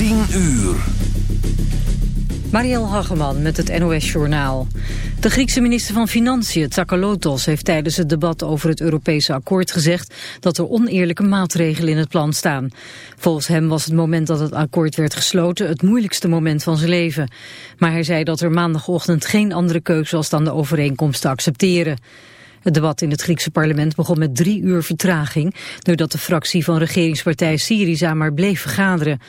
10 uur. Marielle Hageman met het NOS Journaal. De Griekse minister van Financiën, Tsakalotos, heeft tijdens het debat over het Europese akkoord gezegd dat er oneerlijke maatregelen in het plan staan. Volgens hem was het moment dat het akkoord werd gesloten het moeilijkste moment van zijn leven. Maar hij zei dat er maandagochtend geen andere keuze was dan de overeenkomst te accepteren. Het debat in het Griekse parlement begon met drie uur vertraging... doordat de fractie van regeringspartij Syriza maar bleef vergaderen.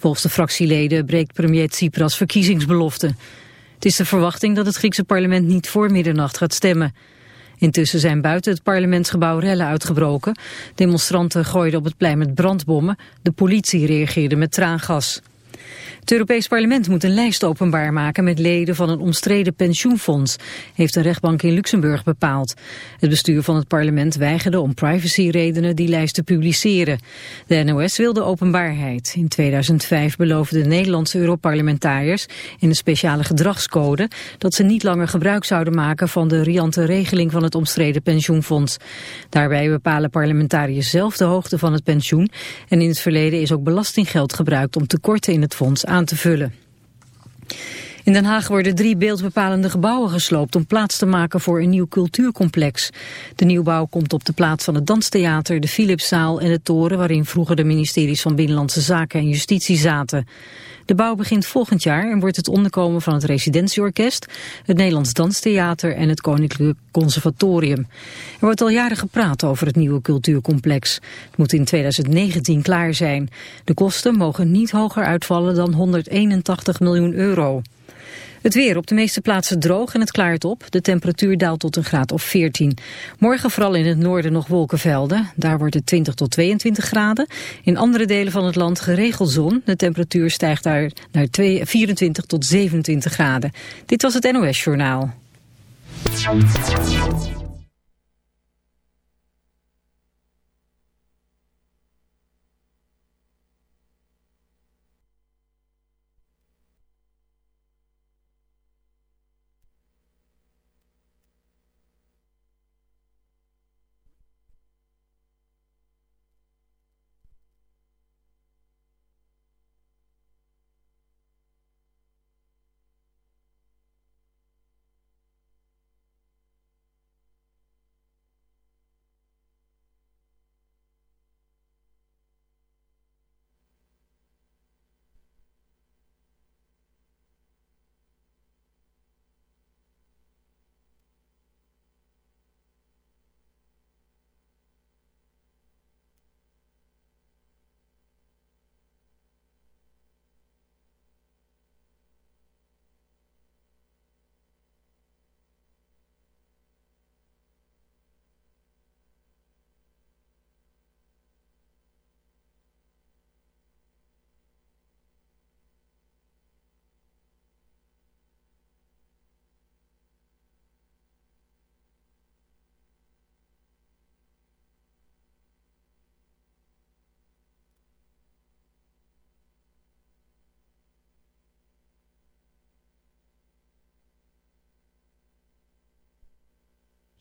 Volgens de fractieleden breekt premier Tsipras verkiezingsbelofte. Het is de verwachting dat het Griekse parlement niet voor middernacht gaat stemmen. Intussen zijn buiten het parlementsgebouw rellen uitgebroken. Demonstranten gooiden op het plein met brandbommen. De politie reageerde met traangas. Het Europees Parlement moet een lijst openbaar maken met leden van een omstreden pensioenfonds, heeft een rechtbank in Luxemburg bepaald. Het bestuur van het parlement weigerde om privacyredenen die lijst te publiceren. De NOS wilde openbaarheid. In 2005 beloofden de Nederlandse Europarlementariërs in een speciale gedragscode dat ze niet langer gebruik zouden maken van de riante regeling van het omstreden pensioenfonds. Daarbij bepalen parlementariërs zelf de hoogte van het pensioen en in het verleden is ook belastinggeld gebruikt om tekorten in het fonds aan te vullen. In Den Haag worden drie beeldbepalende gebouwen gesloopt om plaats te maken voor een nieuw cultuurcomplex. De nieuwbouw komt op de plaats van het Danstheater, de Philipszaal en de toren waarin vroeger de ministeries van Binnenlandse Zaken en Justitie zaten. De bouw begint volgend jaar en wordt het onderkomen van het Residentieorkest, het Nederlands Danstheater en het Koninklijke Conservatorium. Er wordt al jaren gepraat over het nieuwe cultuurcomplex. Het moet in 2019 klaar zijn. De kosten mogen niet hoger uitvallen dan 181 miljoen euro. Het weer op de meeste plaatsen droog en het klaart op. De temperatuur daalt tot een graad of 14. Morgen vooral in het noorden nog wolkenvelden. Daar wordt het 20 tot 22 graden. In andere delen van het land geregeld zon. De temperatuur stijgt daar naar 24 tot 27 graden. Dit was het NOS Journaal.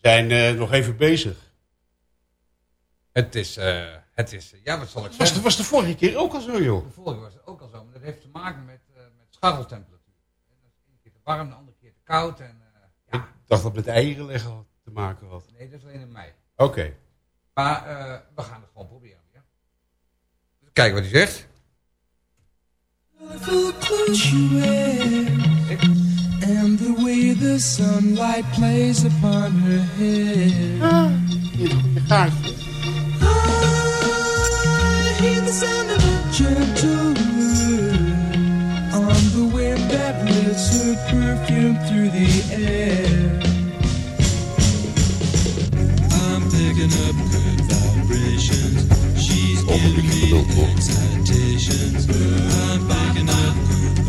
Zijn uh, nog even bezig. Het is, uh, het is, ja wat zal ik was zeggen. De, was de vorige keer ook al zo joh? De vorige was het ook al zo, maar dat heeft te maken met, uh, met scharreltemperatuur. En dat is een keer te warm, de andere keer te koud. En, ja. Ik dacht dat het met eieren leggen te maken had. Nee, dat is alleen in mei. Oké. Okay. Maar we gaan het gewoon proberen. Ja? Kijk wat hij zegt. And the way the sunlight plays upon her hair. Ah, je gaatje. I hear the sound of a gentle word on the wind that lifts her perfume through the air. I'm picking up good vibrations. She's giving me excitations. I'm picking up good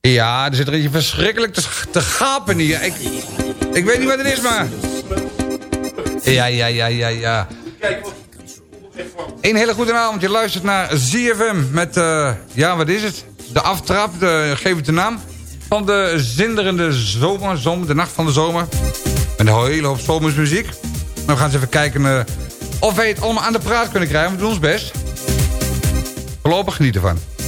Ja, er zit er eentje verschrikkelijk te, te gapen hier. Ik, ik weet niet wat het is, maar... Ja, ja, ja, ja, ja. Een hele goede avond. Je luistert naar ZFM met, eh, ja, wat is het? De aftrap, de, geef het de naam. Van de zinderende zomer, zomer, de nacht van de zomer. Met een hele hoop zomersmuziek. We gaan eens even kijken eh, of wij het allemaal aan de praat kunnen krijgen. We doen ons best. Voorlopig genieten van.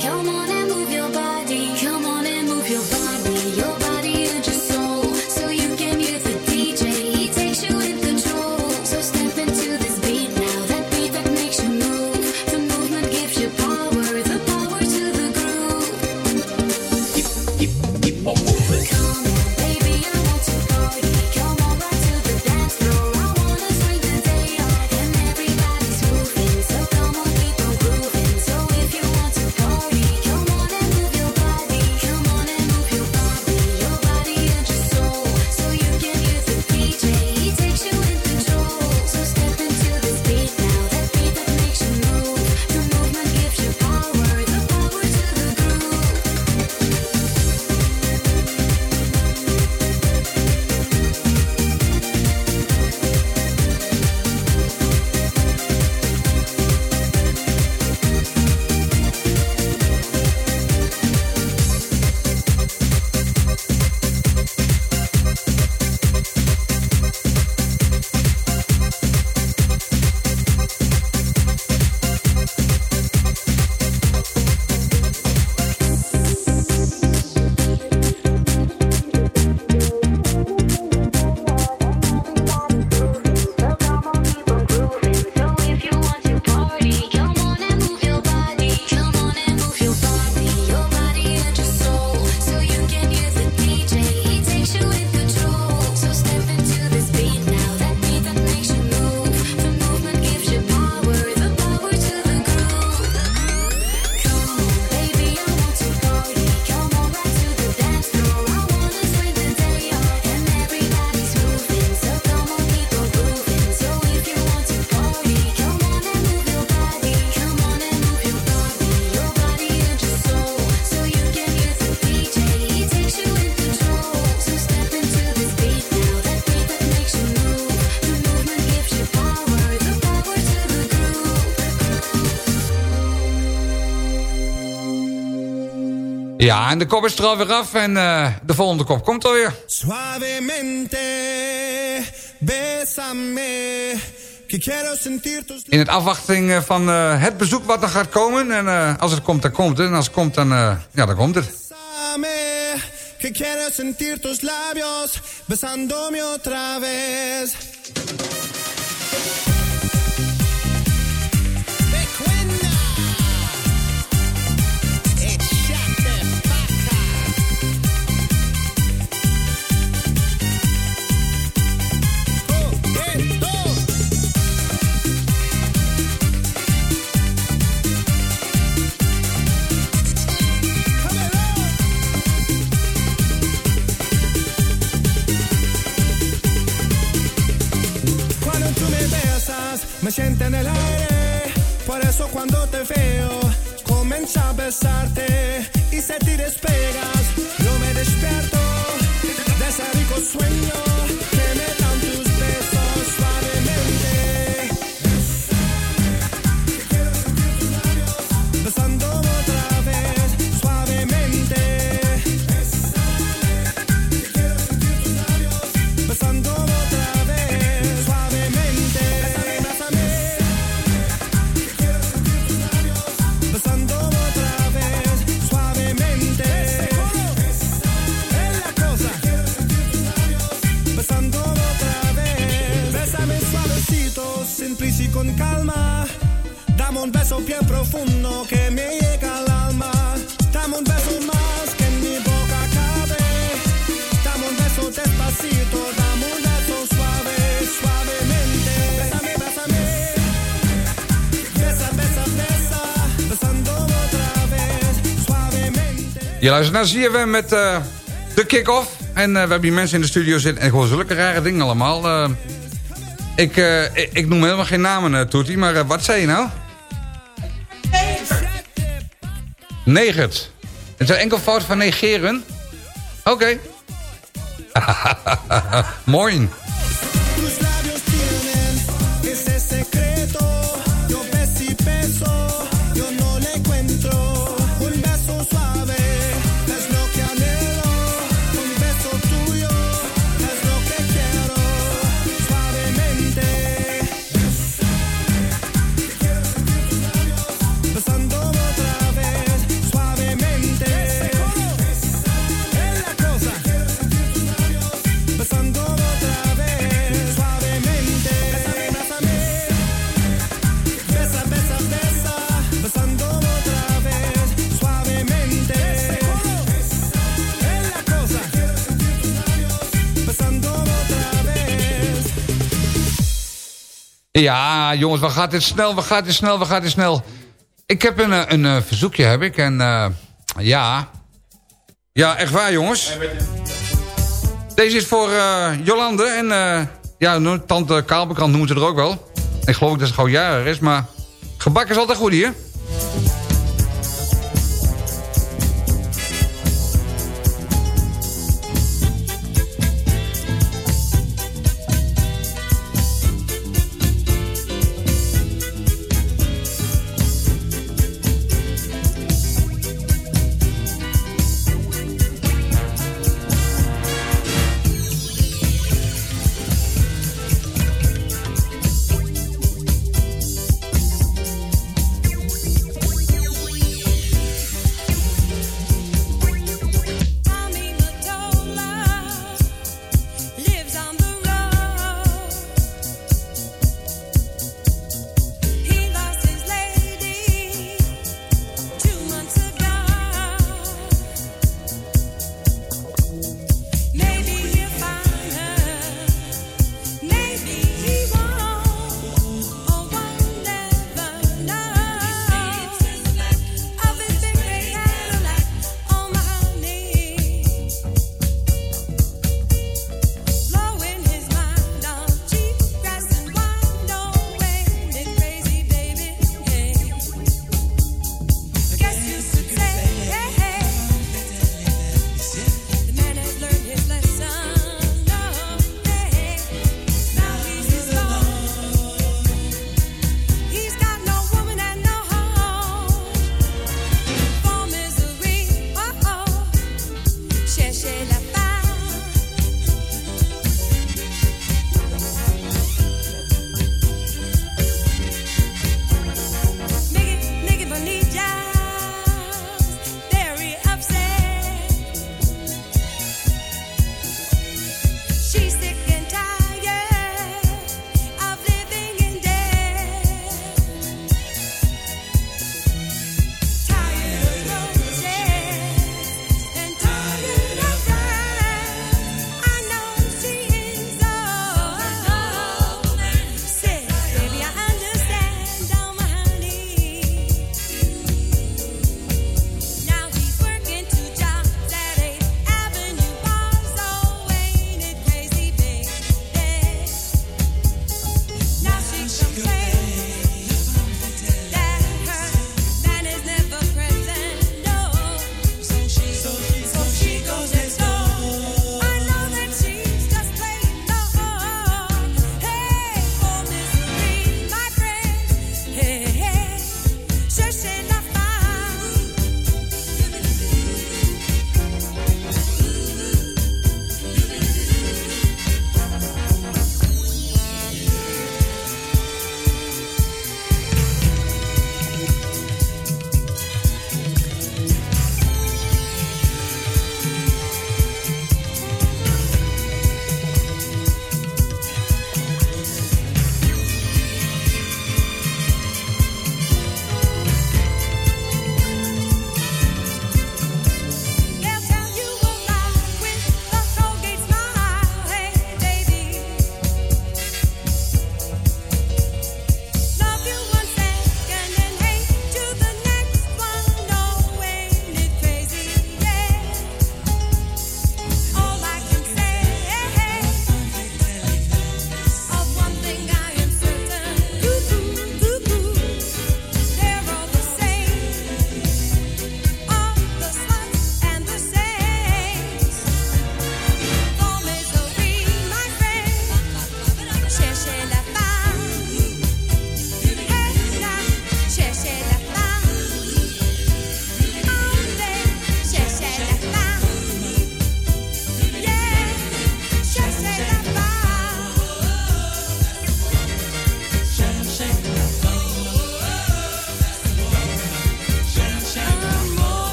come on. Ja, en de kop is er alweer af en uh, de volgende kop komt alweer. In het afwachting eh, van uh, het bezoek wat er gaat komen. En uh, als het komt, dan komt het. En als het komt, dan, ja, dan komt het. Que quiero sentir tus labios besándome otra vez. besarte y sentir espera. Je luistert naar ZFM met uh, de kick-off. En uh, we hebben hier mensen in de studio zitten. En gewoon zulke rare dingen allemaal. Uh, ik, ik, ik, noem helemaal geen namen, Toetie. Maar wat zei je nou? Negert. Het is enkel fout van negeren? Oké. Okay. Mooi. Ja, jongens, wat gaat dit snel, wat gaat dit snel, wat gaat dit snel. Ik heb een, eh, een, een verzoekje, heb ik. En uh, ja... Ja, echt waar, jongens. Deze is voor uh, Jolande en uh, ja, tante Kaalbekant noemen ze er ook wel. Ik geloof dat ze gewoon jarig is, maar gebak is altijd goed hier.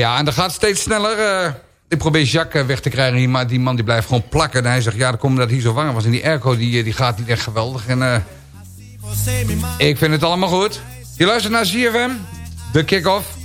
Ja, en dat gaat steeds sneller. eh. ik probeer Jacques eh, weg te krijgen, die, maar die man die blijft gewoon plakken. En hij zegt, ja, dat komt het hier zo warm was. En die airco die, eh, die gaat niet echt geweldig. En ik vind het allemaal goed. Je luistert naar ZFM, de kick-off.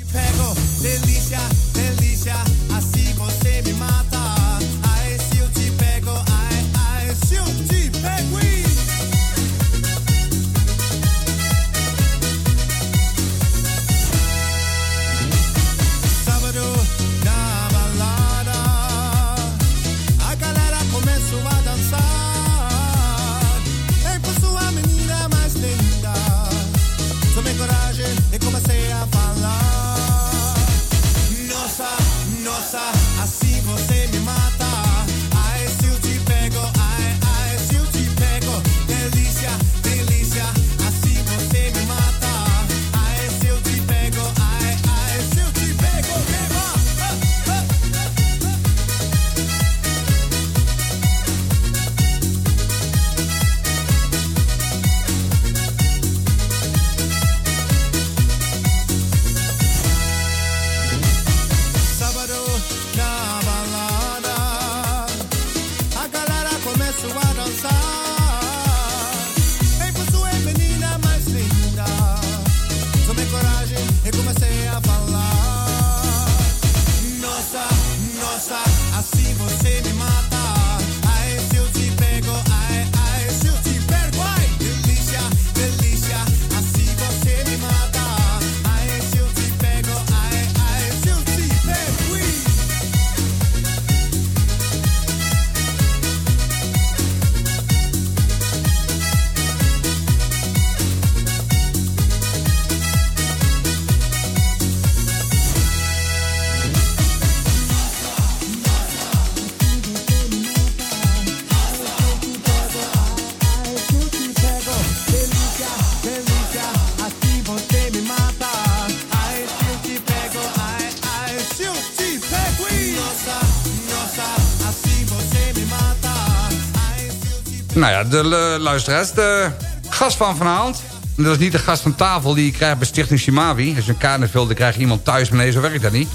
Ja, de eh, luisteraars, de gast van vanavond. Dat is niet de gast van tafel die je krijgt bij Stichting Simavi. Als je een kaart wil, dan krijg je iemand thuis. Maar nee, zo werkt dat niet.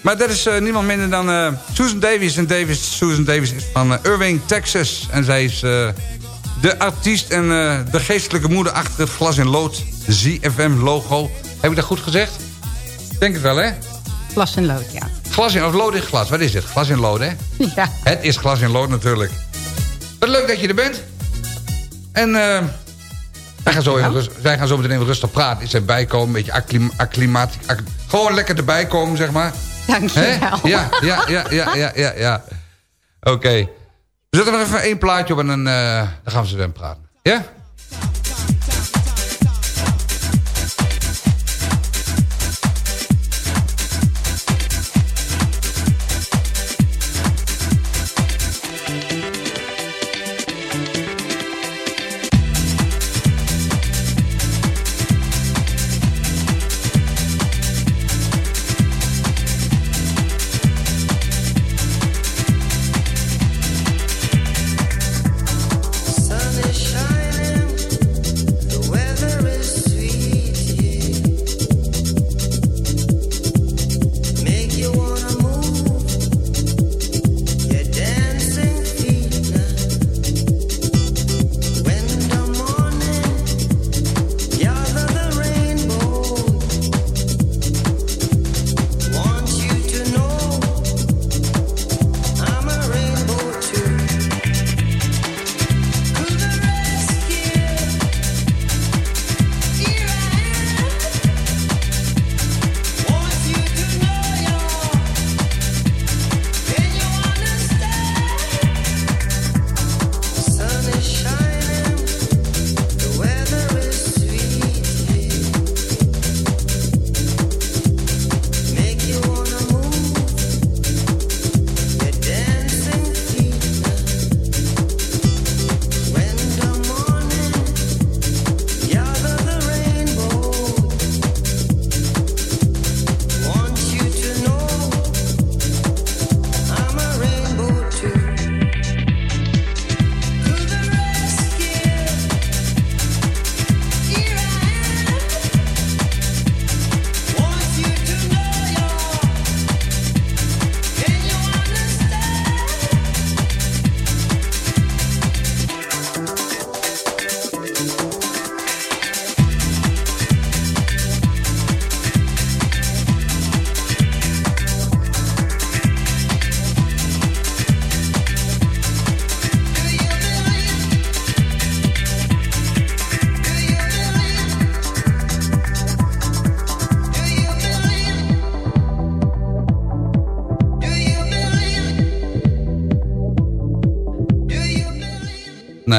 Maar dat is eh, niemand minder dan eh, Susan Davis. En Davis, Susan Davis is van Irving, Texas. En zij is de artiest en de geestelijke moeder achter het glas in lood. ZFM-logo. Heb ik dat goed gezegd? Denk het wel, hè? Glas en lood, ja. Glas in, of lood in glas. Wat is het? Glas in lood, hè? Ja, Het is glas in lood natuurlijk. Wat leuk dat je er bent. En eh, wij, gaan zo even, wij gaan zo meteen even rustig praten. Is erbij komen, een beetje acclim, acclimat, acc- Gewoon lekker erbij komen, zeg maar. Hè? dankjewel. Ja, ja, ja, ja, ja, ja. ja. Oké. We zetten nog even één plaatje op en dan, eh, dan gaan we zo even praten. Ja?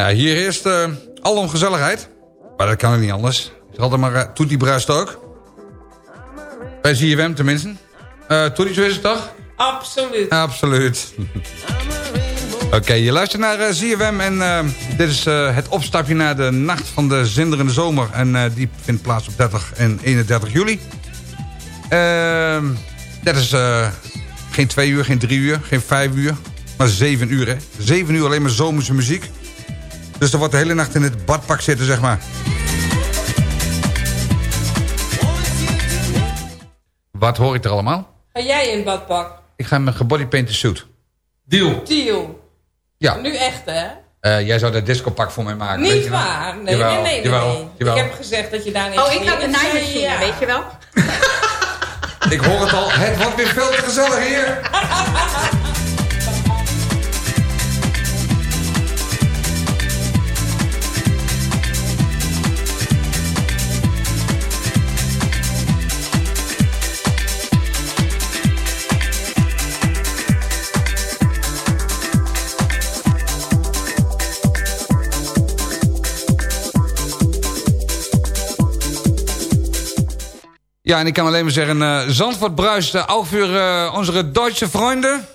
Ja, hier eerst uh, alom gezelligheid. Maar dat kan ook niet anders. Had er maar uh, Toetie bruist ook. Bij ZFM tenminste. Uh, Toetie, zo is het toch? Absoluut. Absoluut. Oké, okay, je luistert naar uh, ZFM en uh, dit is uh, het opstapje naar de nacht van de zinderende zomer. En die vindt plaats op 30 en 31 juli. Ehm, dat is geen twee uur, geen drie uur, geen vijf uur, maar zeven uur. Hè? Zeven uur alleen maar zomerse muziek. Dus er wordt de hele nacht in het badpak zitten, zeg maar. Wat hoor ik er allemaal? Ga jij in het badpak? Ik ga in mijn gebodypainted suit. Deal. Deal. Ja. Nu echt, hè? Uh, jij zou dat discopak voor mij maken. Niet weet je waar. Nee, jawel, nee, nee, jawel, nee. Jawel. Ik heb gezegd dat je daar niet Oh, ik ga de naaimachine, ja. weet je wel? ik hoor het al. Het wordt weer veel te gezellig hier. Ja, en ik kan alleen maar zeggen, uh, Zandvoort bruist uh, ook voor onze Duitse vrienden.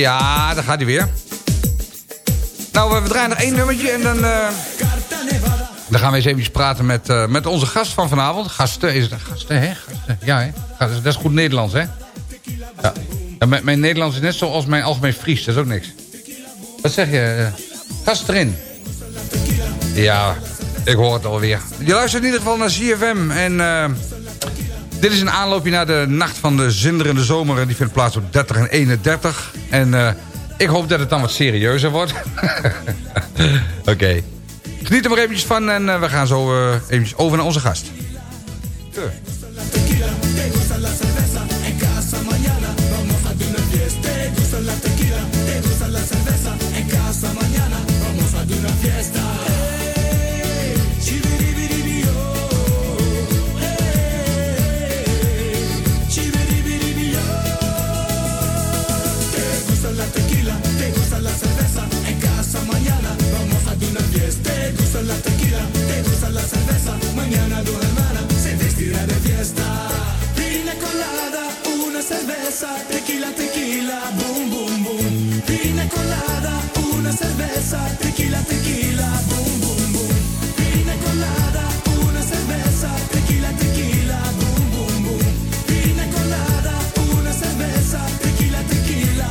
Ja, daar gaat hij weer. Nou, we draaien nog één nummertje en dan... eh, dan gaan we eens even praten met, eh, met onze gast van vanavond. Gasten, is het gasten, hè? Gasten, ja, hè? Dat is goed Nederlands, hè? Ja. Ja, mijn, Nederlands is net zoals mijn algemeen Fries, dat is ook niks. Wat zeg je? eh, Gast erin. Ja, ik hoor het alweer. Je luistert in ieder geval naar ZFM en... dit is een aanloopje naar de nacht van de zinderende zomer. En die vindt plaats op 30 en 31. En eh, ik hoop dat het dan wat serieuzer wordt. Oké. Geniet er maar eventjes van en eh, we gaan zo eh, eventjes over naar onze gast. Cerveza, tequila, tequila, boom, boom, boom. Pina colada, una cerveza, tequila, tequila, boom, boom, boom. Pina colada, una cerveza, tequila, tequila, boom, boom, boom. Pina colada, una cerveza, tequila, tequila.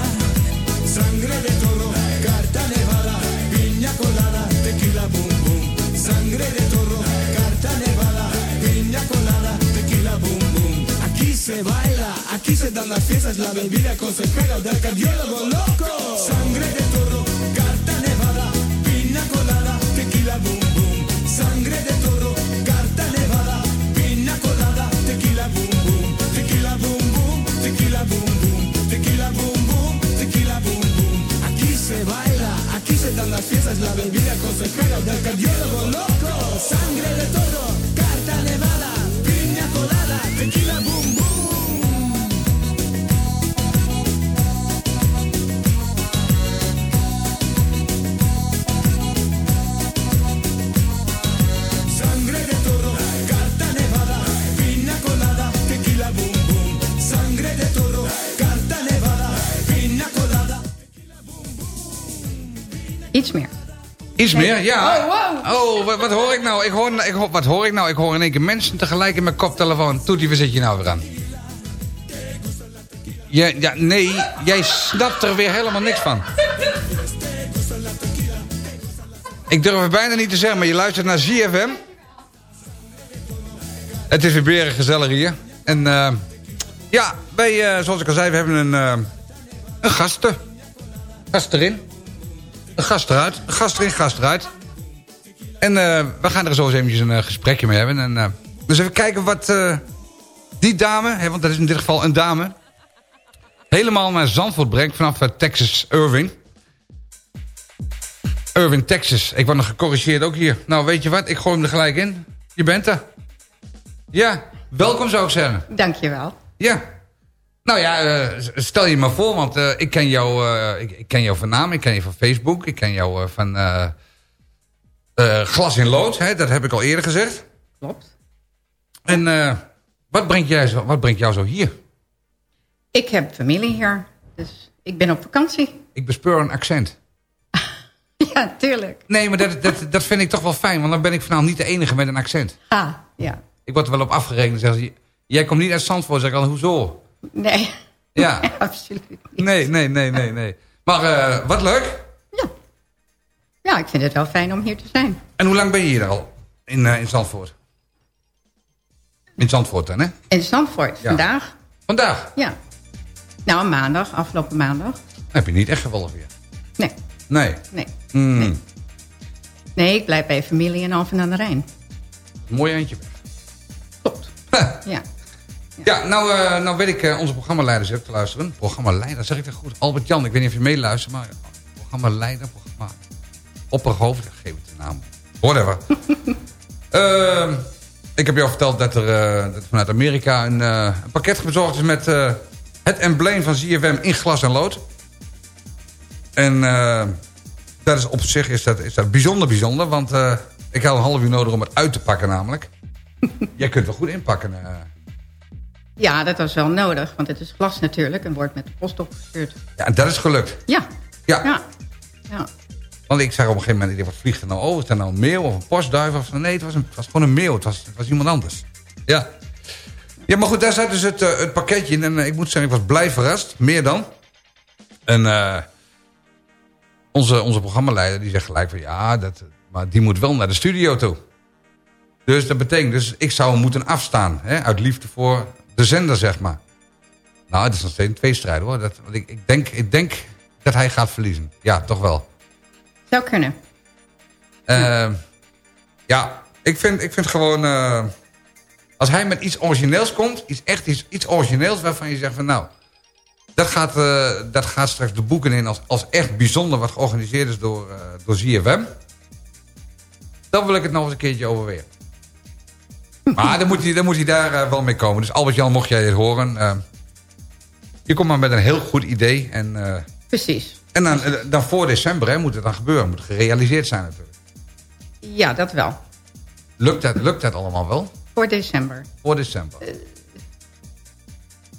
Sangre de toro, carta nevada, piña colada, tequila, boom, boom. Sangre de toro, carta nevada, piña colada, tequila, boom, boom. Aquí se baila, aquí se dan las fiestas, la bebida consejera del cardiólogo loco. Sangre de toro, carta nevada, piña colada, tequila, boom, boom. Sangre de toro, carta nevada, piña colada, tequila, boom, boom. Tequila, boom, boom, tequila, boom, boom. Tequila, boom, boom, tequila, boom, boom. Aquí se baila, aquí se dan las fiestas, la bebida consejera del cardiólogo loco. Sangre de toro, carta nevada, piña colada, tequila, boom, boom. Meer. Iets meer, ja. Oh, wat, wat hoor ik nou? Ik hoor, ik hoor, wat hoor ik nou? Ik hoor in één keer mensen tegelijk in mijn koptelefoon. Toetie, waar zit je nou weer aan? Ja, ja, nee, jij snapt er weer helemaal niks van. Ik durf het bijna niet te zeggen, maar je luistert naar ZFM. Het is weer beren gezellig hier. En eh, ja, wij, eh, zoals ik al zei, we hebben een, eh, een gasten. Gast erin. Gast eruit. Gast erin, gast eruit. En eh, we gaan er zo eens eventjes een eh, gesprekje mee hebben. En, eh, dus even kijken wat die dame, hè, want dat is in dit geval een dame... helemaal naar Zandvoort brengt vanaf Texas Irving. Irving, Texas. Ik word nog gecorrigeerd ook hier. Nou, weet je wat? Ik gooi hem er gelijk in. Je bent er. Ja, welkom zou ik zeggen. Dankjewel. Ja. Nou ja, eh, stel je maar voor, want eh, ik, ken jou, eh, ik, ik ken jou van naam, ik ken je van Facebook, ik ken jou van Glas in Lood, hè, dat heb ik al eerder gezegd. Klopt. En wat, brengt jij zo, wat brengt jou zo hier? Ik heb familie hier, dus ik ben op vakantie. Ik bespeur een accent. Ja, tuurlijk. Nee, maar dat, dat, dat vind ik toch wel fijn, want dan ben ik vanavond niet de enige met een accent. Ah, ja. Ik word er wel op afgerekend. Zeggen ze, jij komt niet uit Zandvoort, zeg ik al, hoezo? Nee, Ja, absoluut niet. nee, nee, nee, nee, nee. Maar eh, wat leuk. Ja, ik vind het wel fijn om hier te zijn. En hoe lang ben je hier al in, eh, in Zandvoort? In Zandvoort dan, hè? In Zandvoort, Ja. vandaag? Vandaag Ja. Nou, maandag, afgelopen maandag. heb je niet echt gevolgd weer. Nee, Nee. nee. Hmm. Nee. Nee, ik blijf bij familie in Alphen aan de Rijn. Mooi eindje weg. Klopt. Ja. Ja, nou, eh, nou weet ik uh, onze programmaleider zit te luisteren. Programmaleider, zeg ik dat goed? Albert Jan, ik weet niet of je meeluistert, maar programmaleider, programma... Opperhoofd, geef het de naam. Whatever. Ehm, ik heb jou verteld dat er, dat vanuit Amerika een, een pakket bezorgd is met het embleem van ZFM in glas en lood. En dat is op zich is dat, is dat bijzonder bijzonder, want ik had een half uur nodig om het uit te pakken namelijk. Jij kunt wel goed inpakken. Ja, dat was wel nodig, want het is glas natuurlijk en wordt met de post opgestuurd. Ja, en dat is gelukt. Ja, Ja, ja, ja. want ik zag op een gegeven moment, ik dacht, wat vliegt er nou over? Is dat nou een mail of een postduif? Of, nee, het was, een, het was gewoon een mail. Het was, het was iemand anders. Ja. Ja, maar goed, daar zat dus het, eh, het pakketje in. En eh, ik moet zeggen, ik was blij verrast. Meer dan. En eh, onze, onze programmaleider die zegt gelijk van... Ja, dat, maar die moet wel naar de studio toe. Dus dat betekent, dus ik zou hem moeten afstaan. Hè, uit liefde voor de zender, zeg maar. Nou, het is nog steeds een tweestrijd hoor. Dat, want ik, ik, denk, ik denk dat hij gaat verliezen. Ja, toch wel. Zou kunnen. Eh, ja, ik vind, ik vind gewoon... eh, als hij met iets origineels komt, iets echt iets, iets origineels... waarvan je zegt van nou... Dat gaat, eh, dat gaat straks de boeken in als, als echt bijzonder... wat georganiseerd is door, door ZFM. Dan wil ik het nog eens een keertje overwegen. Maar dan moet hij, dan moet hij daar eh, wel mee komen. Dus Albert-Jan, mocht jij dit horen... eh, je komt maar met een heel goed idee. En, eh, Precies. en dan, dan voor december hè, moet het dan gebeuren. Moet gerealiseerd zijn natuurlijk. Ja, dat wel. Lukt dat, lukt dat allemaal wel? Voor december. Voor december.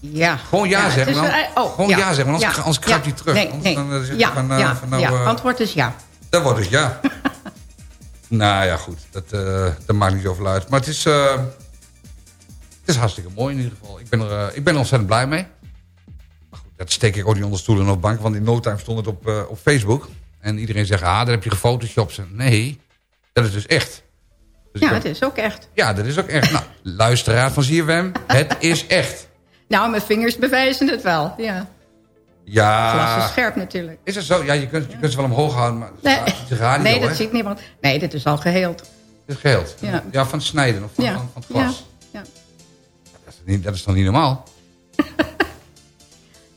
Ja. Gewoon ja het zeggen dan. een- oh, Gewoon ja zeggen, anders- anders kruipt ja. hij terug. Nee, dan, zeg je ja, van, ja, van nou, ja. Antwoord is ja. Dat wordt dus ja. nou ja, goed. Dat, eh, dat maakt niet zoveel uit. Maar het is, eh, het is hartstikke mooi in ieder geval. Ik ben er, eh, ik ben er ontzettend blij mee. Maar goed, dat steek ik ook niet onder stoelen of bank. Want in no time stond het op, op Facebook. En iedereen zegt, ah, daar heb je gefotoshopt. Nee, dat is dus echt. Dus Ja, het is ook echt. ja, dat is ook echt. Nou, luisteraar van ZFM, het is echt. Nou, mijn vingers bewijzen het wel. Ja. Ja. Glas is scherp natuurlijk. Is het zo? Ja, je kunt, je kunt ze wel omhoog houden, maar Nee, is radio, nee hè? dat ziet niemand. Nee, dit is al geheeld. Het is geheel. Ja. Ja. van het snijden of van, Ja. van, het glas. Ja. ja. Dat, is niet, dat is toch niet normaal?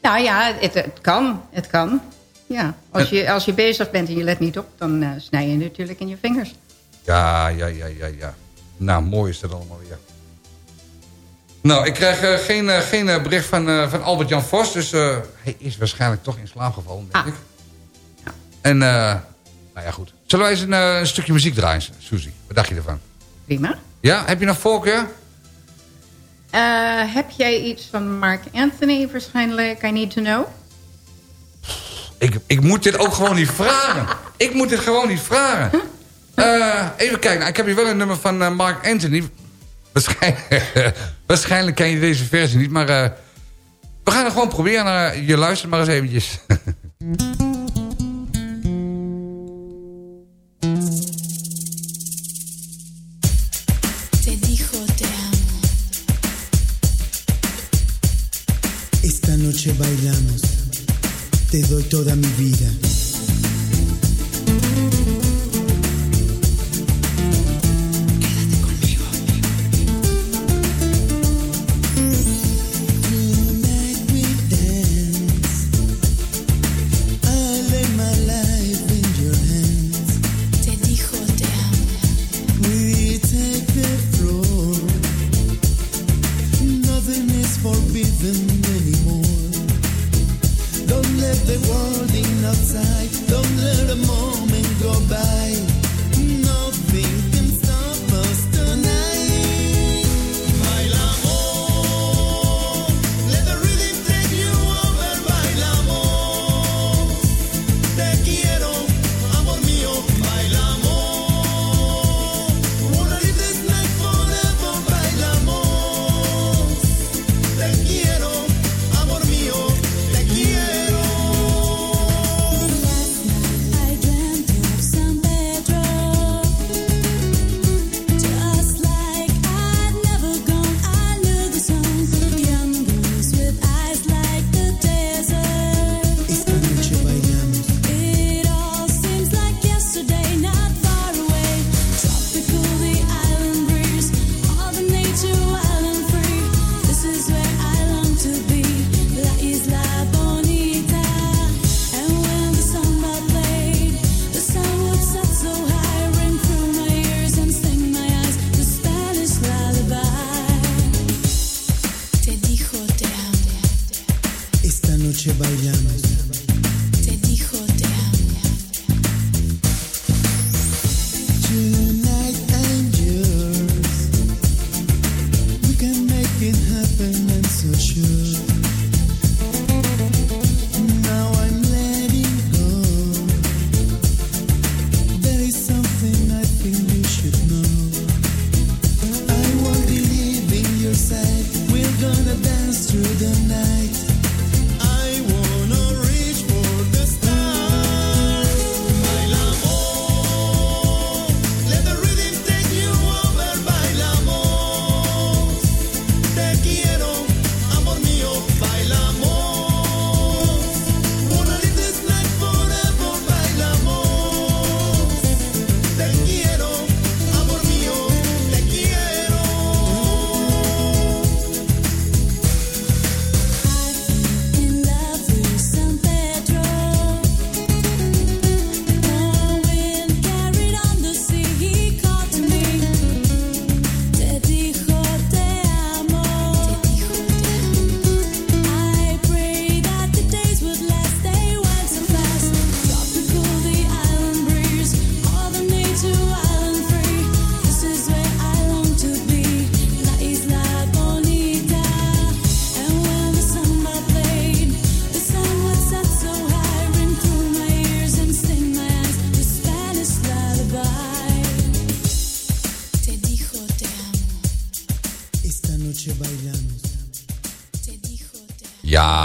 Nou ja, het, het kan. Het kan. Ja. Als, je, als je bezig bent en je let niet op, dan eh, snij je natuurlijk in je vingers. Ja, ja, ja, ja, ja. Nou, mooi is dat allemaal weer. Nou, ik krijg eh, geen, eh, geen eh, bericht van, van Albert-Jan Vos. Dus hij is waarschijnlijk toch in slaap gevallen, denk Ah. ik. En, eh, nou ja, goed. Zullen wij eens een, een stukje muziek draaien, Suzy? Wat dacht je ervan? Prima. Ja, heb je nog voorkeur? Heb jij iets van Mark Anthony waarschijnlijk? I need to know. Ik, ik moet dit ook gewoon niet vragen. Ik moet dit gewoon niet vragen. Even kijken. Nou, ik heb hier wel een nummer van Mark Anthony. Waarschijnlijk, waarschijnlijk ken je deze versie niet. Maar eh, we gaan het gewoon proberen. Eh, je luistert maar eens eventjes. Te dijo te amo. Esta noche bailamos, te doy toda mi vida.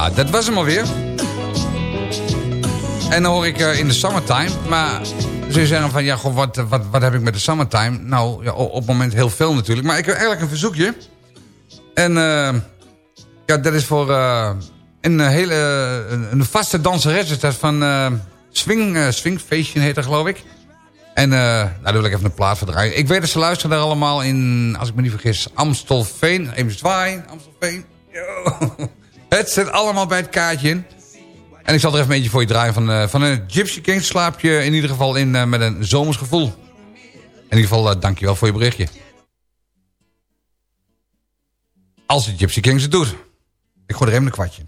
Ja, dat was hem alweer. En dan hoor ik eh, in de summertime. Maar je zeggen van, ja, goh, wat, wat, wat heb ik met de summertime? Nou, ja, op het moment heel veel natuurlijk. Maar ik heb eigenlijk een verzoekje. En eh, ja, dat is voor eh, een hele een, vaste danseres. is van Swing, Swingfeestje heet dat geloof ik. En eh daar wil ik even een plaat voor draaien. Ik weet dat ze luisteren daar allemaal in, als ik me niet vergis, Amstelveen. Even zwaaien, Amstelveen. Yo. Het zit allemaal bij het kaartje in. En ik zal er even een beetje voor je draaien van, eh, van een Gypsy King. Slaap je in ieder geval in eh, met een zomers gevoel. In ieder geval, uh, dankjewel voor je berichtje. Als de Gypsy Kings het doet. Ik gooi er even een kwartje.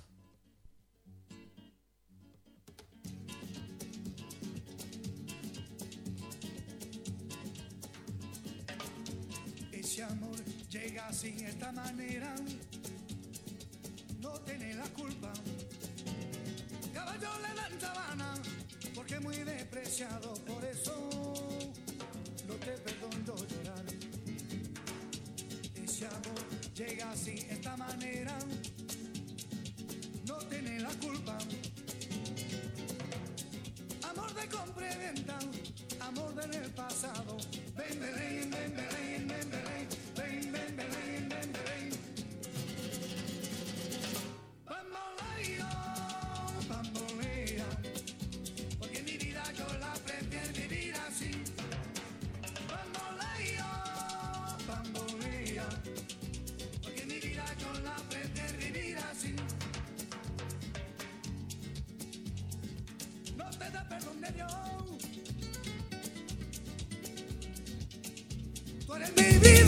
Baby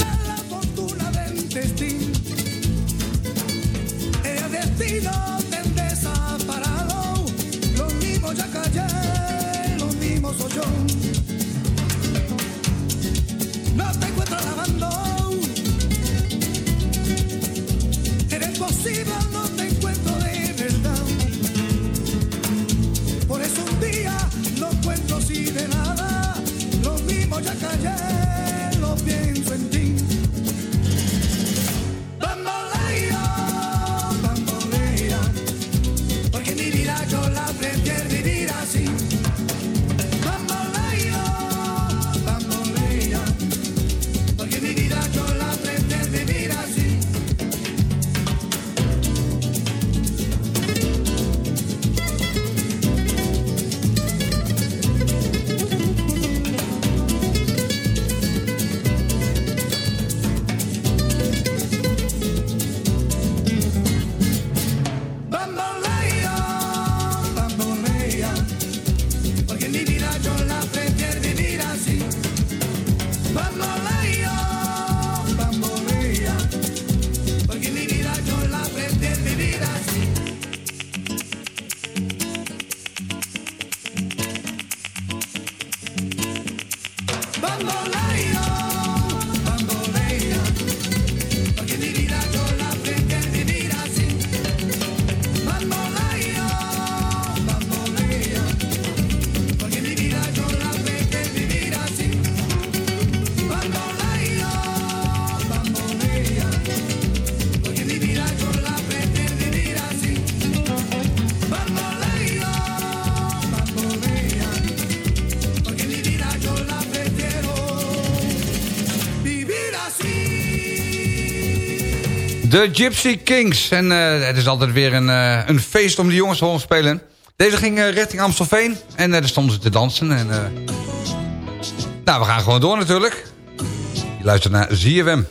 Abandonado. De Gypsy Kings. En eh, het is altijd weer een, eh, een feest om die jongens te horen spelen. Deze ging eh, richting Amstelveen. En daar stonden ze te dansen. En, nou, we gaan gewoon door natuurlijk. Je luistert naar ZFM.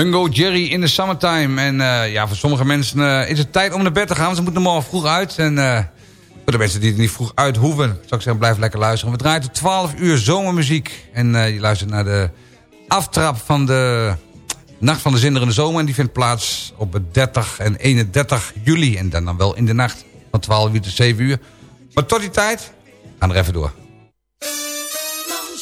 Mungo Jerry in the summertime. En eh, ja, voor sommige mensen eh, is het tijd om naar bed te gaan. Ze moeten morgen vroeg uit. En eh, voor de mensen die er niet vroeg uit hoeven... zou ik zeggen, blijf lekker luisteren. We draaien tot 12 uur zomermuziek. En je luistert naar de aftrap van de Nacht van de Zinderende Zomer. En die vindt plaats op 30 en 31 juli. En dan, dan wel in de nacht van 12 uur tot 7 uur. Maar tot die tijd, gaan we er even door.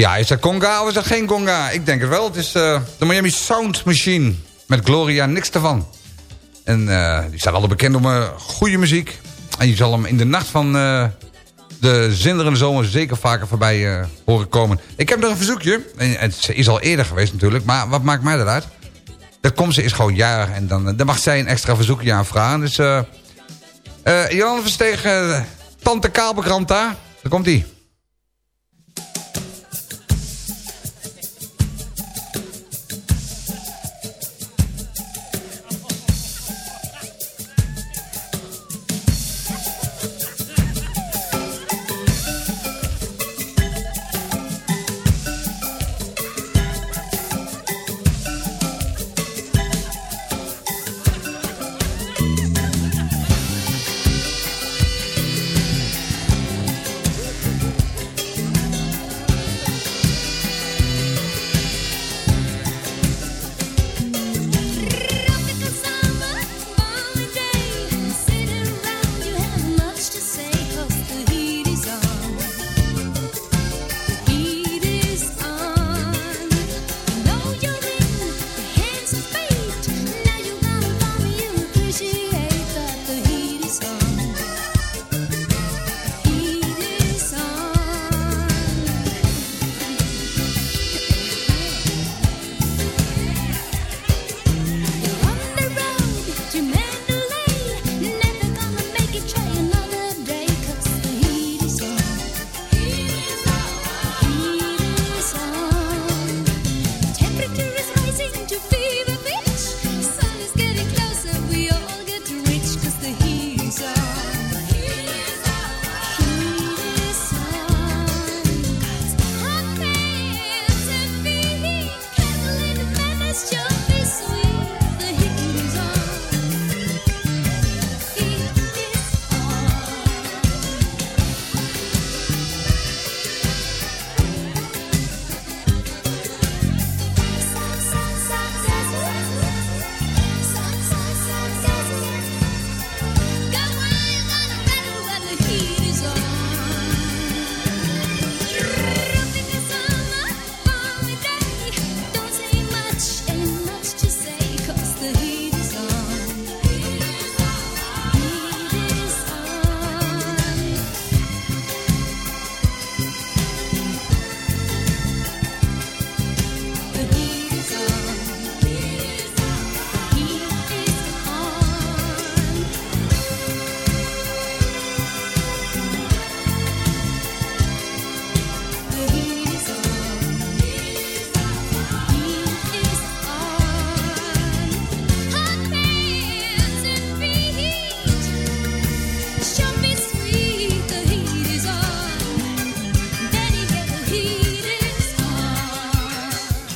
Ja, is dat conga of is dat geen conga? Ik denk het wel. Het is eh, de Miami Sound Machine. Met Gloria niks ervan. En eh, die staat altijd bekend om uh, goede muziek. En je zal hem in de nacht van eh, de zinderende zomer zeker vaker voorbij eh, horen komen. Ik heb nog een verzoekje. En het is al eerder geweest natuurlijk. Maar wat maakt mij dat uit? Komt ze is gewoon jarig. En dan, dan mag zij een extra verzoekje aanvragen. Dus eh Jan Versteeg, eh, Tante Kabelkrant daar. Daar komt hij.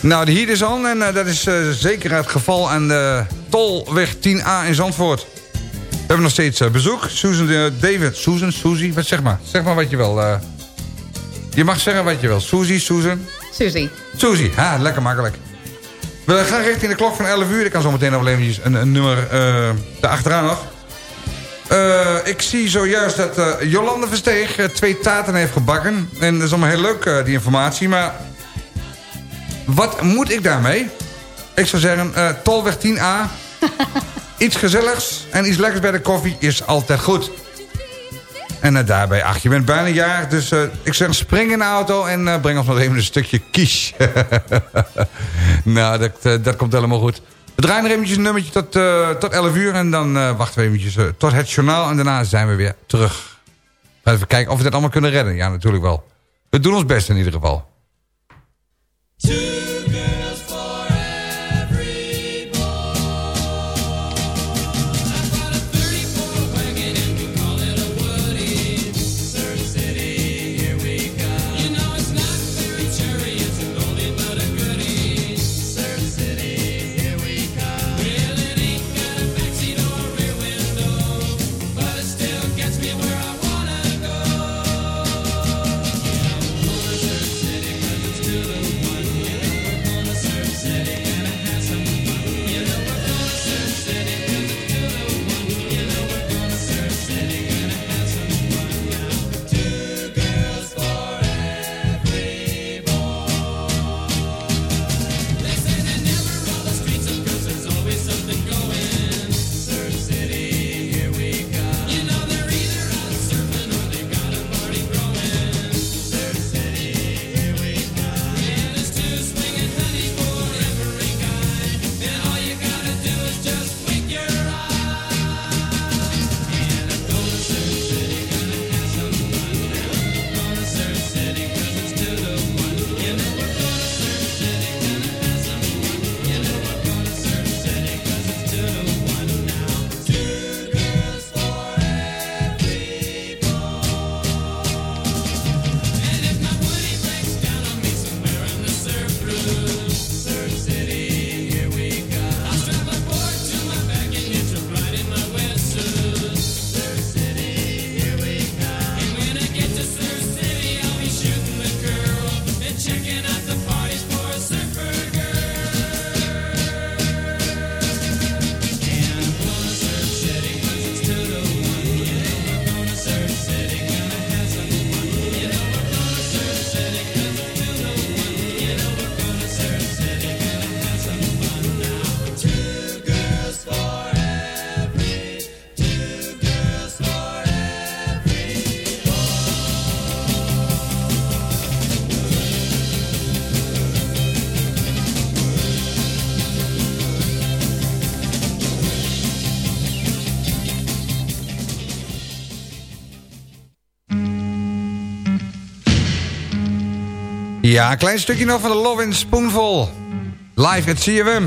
Nou, de heat is on en uh, dat is uh, zeker het geval aan de Tolweg 10A in Zandvoort. We hebben nog steeds uh, bezoek. Susan, David, Susan, Suzy, wat zeg maar. Zeg maar wat je wil. je mag zeggen wat je wil. Suzy, Susan. Suzy. Suzy, ha, lekker makkelijk. We gaan richting de klok van 11 uur. Ik kan zo meteen nog eventjes een, een nummer erachteraan nog. ik zie zojuist dat Jolande Versteeg twee taarten heeft gebakken. En dat is allemaal heel leuk, die informatie. Maar wat moet ik daarmee? Ik zou zeggen, uh, Tolweg 10A. iets gezelligs en iets lekkers bij de koffie is altijd goed. En uh, daarbij, ach, je bent bijna jaar. Dus uh, ik zeg, spring in de auto en breng ons nog even een stukje kies. nou, dat, dat komt helemaal goed. We draaien nog eventjes een nummertje tot, tot 11 uur. En dan wachten we eventjes tot het journaal. En daarna zijn we weer terug. Even kijken of we dat allemaal kunnen redden. Ja, natuurlijk wel. We doen ons best in ieder geval. Two Ja, een klein stukje nog van de Love in Spoonful. Live at CFM.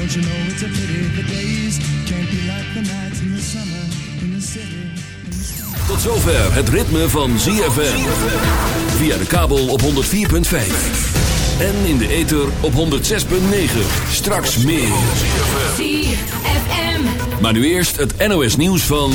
don't you know it's a pity the days can't be like the nights in the summer in the city. In the summer. Tot zover het ritme van ZFM. Via de kabel op 104.5. En in de ether op 106.9. Straks meer. ZFM. Maar nu eerst het NOS nieuws van...